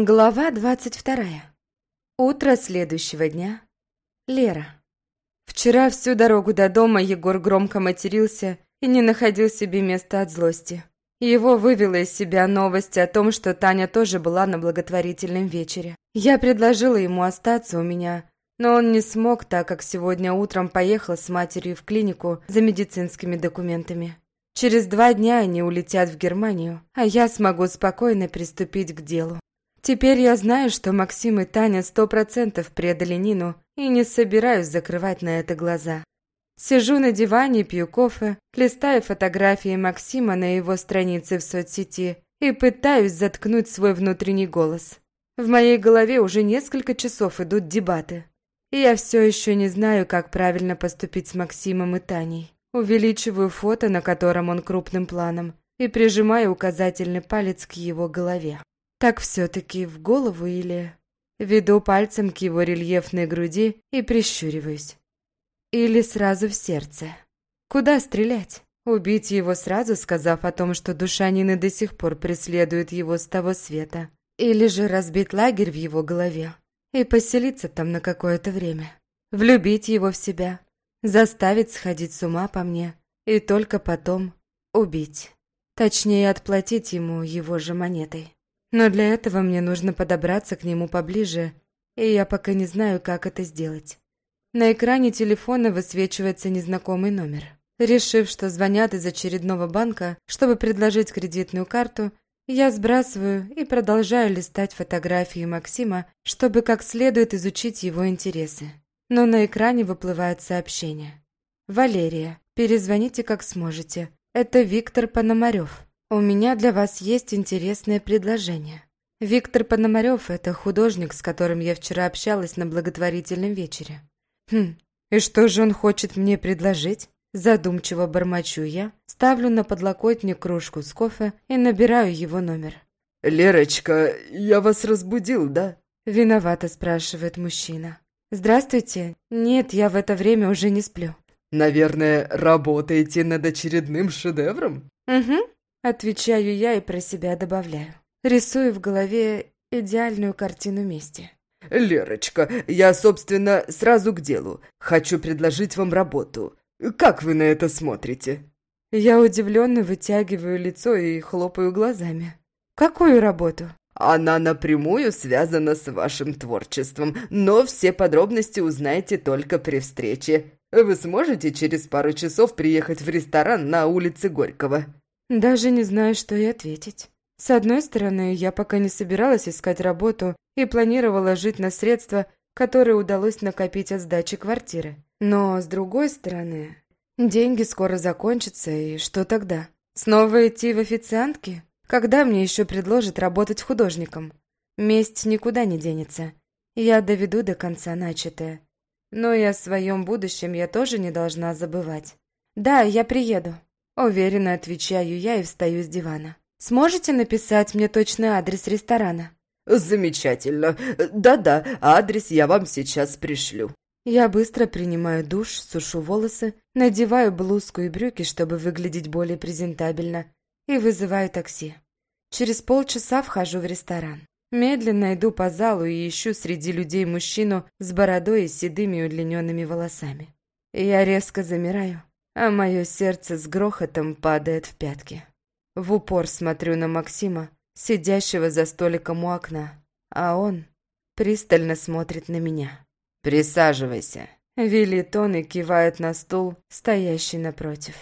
Глава двадцать вторая. Утро следующего дня. Лера. Вчера всю дорогу до дома Егор громко матерился и не находил себе места от злости. Его вывела из себя новость о том, что Таня тоже была на благотворительном вечере. Я предложила ему остаться у меня, но он не смог, так как сегодня утром поехал с матерью в клинику за медицинскими документами. Через два дня они улетят в Германию, а я смогу спокойно приступить к делу. Теперь я знаю, что Максим и Таня сто процентов предали Нину и не собираюсь закрывать на это глаза. Сижу на диване, пью кофе, листаю фотографии Максима на его странице в соцсети и пытаюсь заткнуть свой внутренний голос. В моей голове уже несколько часов идут дебаты. И я все еще не знаю, как правильно поступить с Максимом и Таней. Увеличиваю фото, на котором он крупным планом, и прижимаю указательный палец к его голове. Так все-таки в голову или... Веду пальцем к его рельефной груди и прищуриваюсь. Или сразу в сердце. Куда стрелять? Убить его сразу, сказав о том, что душа Нины до сих пор преследует его с того света. Или же разбить лагерь в его голове и поселиться там на какое-то время. Влюбить его в себя, заставить сходить с ума по мне и только потом убить. Точнее, отплатить ему его же монетой. Но для этого мне нужно подобраться к нему поближе, и я пока не знаю, как это сделать. На экране телефона высвечивается незнакомый номер. Решив, что звонят из очередного банка, чтобы предложить кредитную карту, я сбрасываю и продолжаю листать фотографии Максима, чтобы как следует изучить его интересы. Но на экране выплывает сообщение. «Валерия, перезвоните как сможете. Это Виктор Пономарев». «У меня для вас есть интересное предложение. Виктор Пономарев – это художник, с которым я вчера общалась на благотворительном вечере». «Хм, и что же он хочет мне предложить?» Задумчиво бормочу я, ставлю на подлокотник кружку с кофе и набираю его номер. «Лерочка, я вас разбудил, да?» Виновато спрашивает мужчина. «Здравствуйте. Нет, я в это время уже не сплю». «Наверное, работаете над очередным шедевром?» «Угу», Отвечаю я и про себя добавляю. Рисую в голове идеальную картину мести. «Лерочка, я, собственно, сразу к делу. Хочу предложить вам работу. Как вы на это смотрите?» Я удивленно вытягиваю лицо и хлопаю глазами. «Какую работу?» Она напрямую связана с вашим творчеством, но все подробности узнаете только при встрече. Вы сможете через пару часов приехать в ресторан на улице Горького?» Даже не знаю, что и ответить. С одной стороны, я пока не собиралась искать работу и планировала жить на средства, которые удалось накопить от сдачи квартиры. Но с другой стороны, деньги скоро закончатся, и что тогда? Снова идти в официантки? Когда мне еще предложат работать художником? Месть никуда не денется. Я доведу до конца начатое. Но и о своем будущем я тоже не должна забывать. Да, я приеду. Уверенно отвечаю я и встаю с дивана. «Сможете написать мне точный адрес ресторана?» «Замечательно. Да-да, адрес я вам сейчас пришлю». Я быстро принимаю душ, сушу волосы, надеваю блузку и брюки, чтобы выглядеть более презентабельно, и вызываю такси. Через полчаса вхожу в ресторан. Медленно иду по залу и ищу среди людей мужчину с бородой и седыми удлиненными волосами. Я резко замираю, а мое сердце с грохотом падает в пятки. В упор смотрю на Максима, сидящего за столиком у окна, а он пристально смотрит на меня. «Присаживайся», — велит он и кивает на стул, стоящий напротив.